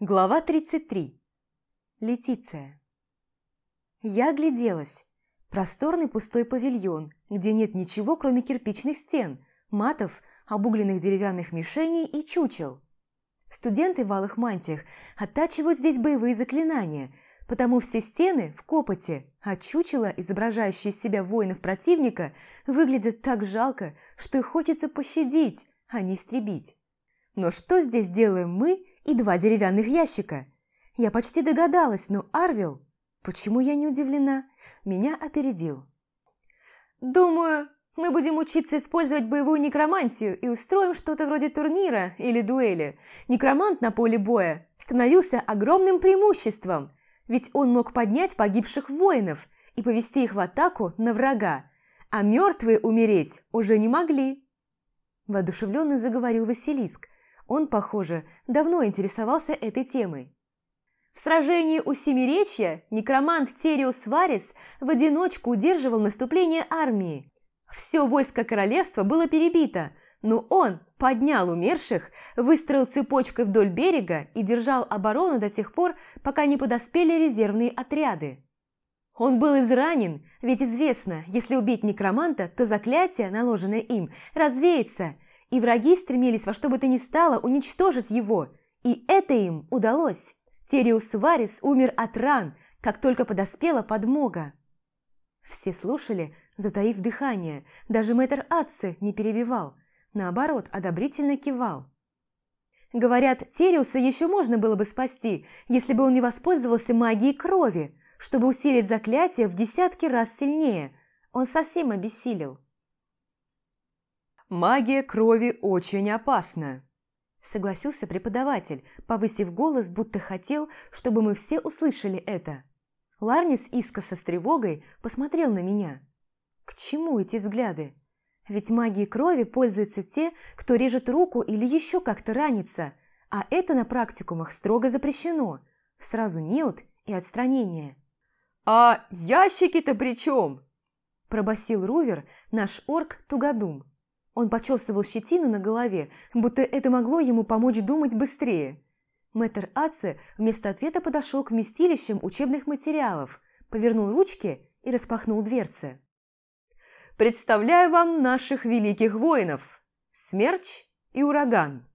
Глава 33. Летиция. Я огляделась. Просторный пустой павильон, где нет ничего, кроме кирпичных стен, матов, обугленных деревянных мишеней и чучел. Студенты в алых мантиях оттачивают здесь боевые заклинания, потому все стены в копоте, а чучела, изображающие из себя воинов противника, выглядят так жалко, что их хочется пощадить, а не истребить. Но что здесь делаем мы и два деревянных ящика? Я почти догадалась, но Арвил... Почему я не удивлена? Меня опередил. «Думаю, мы будем учиться использовать боевую некромантию и устроим что-то вроде турнира или дуэли. Некромант на поле боя становился огромным преимуществом, ведь он мог поднять погибших воинов и повести их в атаку на врага, а мертвые умереть уже не могли». Воодушевленно заговорил Василиск, он, похоже, давно интересовался этой темой. В сражении у Семиречья некромант Териус Варис в одиночку удерживал наступление армии. Все войско королевства было перебито, но он поднял умерших, выстроил цепочкой вдоль берега и держал оборону до тех пор, пока не подоспели резервные отряды. Он был изранен, ведь известно, если убить некроманта, то заклятие, наложенное им, развеется, и враги стремились во что бы то ни стало уничтожить его, и это им удалось. Териус Варис умер от ран, как только подоспела подмога. Все слушали, затаив дыхание, даже мэтр Атце не перебивал, наоборот, одобрительно кивал. Говорят, Териуса еще можно было бы спасти, если бы он не воспользовался магией крови, чтобы усилить заклятие в десятки раз сильнее. Он совсем обессилел. «Магия крови очень опасна», – согласился преподаватель, повысив голос, будто хотел, чтобы мы все услышали это. Ларнис искоса с тревогой посмотрел на меня. К чему эти взгляды? Ведь магией крови пользуются те, кто режет руку или еще как-то ранится, а это на практикумах строго запрещено. Сразу неуд и отстранение. «А ящики-то при чем?» – пробасил Рувер, наш орк Тугодум. Он почесывал щетину на голове, будто это могло ему помочь думать быстрее. Мэтр Аце вместо ответа подошел к вместилищам учебных материалов, повернул ручки и распахнул дверцы. «Представляю вам наших великих воинов! Смерч и Ураган!»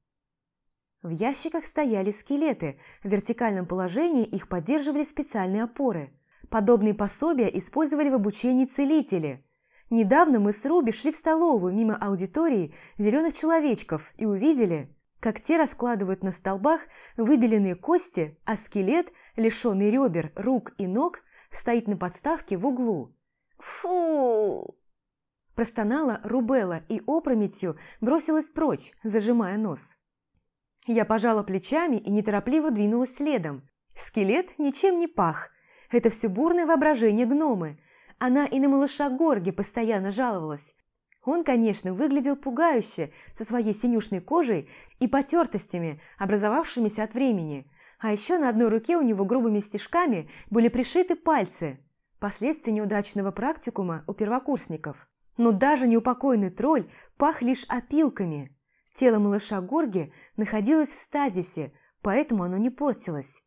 В ящиках стояли скелеты, в вертикальном положении их поддерживали специальные опоры. Подобные пособия использовали в обучении целители – Недавно мы с Руби шли в столовую мимо аудитории зеленых человечков и увидели, как те раскладывают на столбах выбеленные кости, а скелет, лишенный ребер, рук и ног, стоит на подставке в углу. «Фу!» Простонала Рубела и опрометью бросилась прочь, зажимая нос. Я пожала плечами и неторопливо двинулась следом. Скелет ничем не пах. Это все бурное воображение гномы – она и на малыша Горги постоянно жаловалась. Он, конечно, выглядел пугающе, со своей синюшной кожей и потертостями, образовавшимися от времени. А еще на одной руке у него грубыми стежками были пришиты пальцы, последствия неудачного практикума у первокурсников. Но даже неупокоенный тролль пах лишь опилками. Тело малыша Горги находилось в стазисе, поэтому оно не портилось.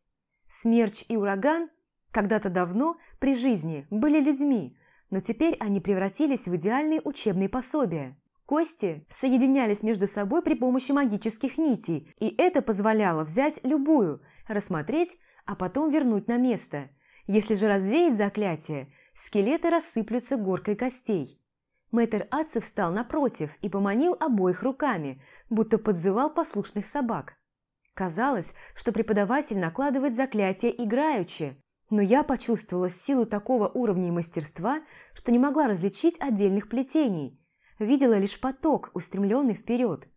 Смерч и ураган когда-то давно, при жизни, были людьми, но теперь они превратились в идеальные учебные пособия. Кости соединялись между собой при помощи магических нитей, и это позволяло взять любую, рассмотреть, а потом вернуть на место. Если же развеять заклятие, скелеты рассыплются горкой костей. Мэтр Атце встал напротив и поманил обоих руками, будто подзывал послушных собак. Казалось, что преподаватель накладывает заклятие играючи, но я почувствовала силу такого уровня и мастерства, что не могла различить отдельных плетений, видела лишь поток, устремленный вперед.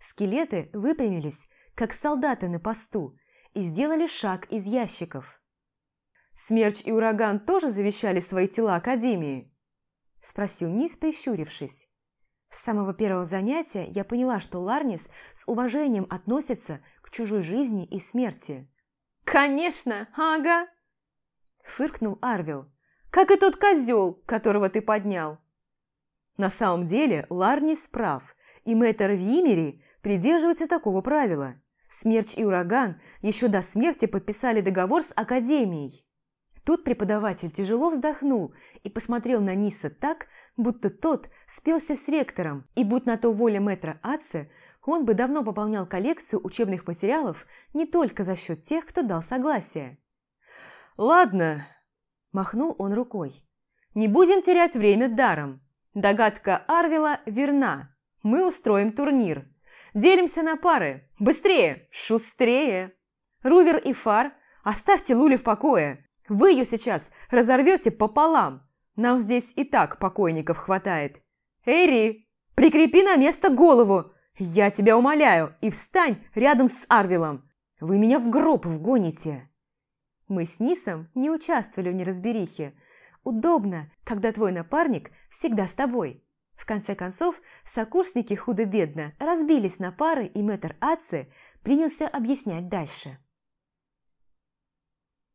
Скелеты выпрямились, как солдаты на посту, и сделали шаг из ящиков. «Смерч и Ураган тоже завещали свои тела Академии?» – спросил Низ, прищурившись. С самого первого занятия я поняла, что Ларнис с уважением относится к чужой жизни и смерти. «Конечно, ага!» Фыркнул Арвил. «Как и тот козел, которого ты поднял!» На самом деле Ларни справ, и мэтр Вимери придерживается такого правила. Смерч и Ураган еще до смерти подписали договор с Академией. Тут преподаватель тяжело вздохнул и посмотрел на Ниса так, будто тот спелся с ректором, и будь на то воля мэтра Атце, он бы давно пополнял коллекцию учебных материалов не только за счет тех, кто дал согласие. «Ладно», – махнул он рукой, – «не будем терять время даром. Догадка Арвила верна. Мы устроим турнир. Делимся на пары. Быстрее, шустрее. Рувер и Фар, оставьте Лули в покое. Вы ее сейчас разорвете пополам. Нам здесь и так покойников хватает. Эйри, прикрепи на место голову. Я тебя умоляю, и встань рядом с Арвилом. Вы меня в гроб вгоните. Мы с Нисом не участвовали в неразберихе. Удобно, когда твой напарник всегда с тобой. В конце концов, сокурсники худо-бедно разбились на пары, и мэтр Аци принялся объяснять дальше.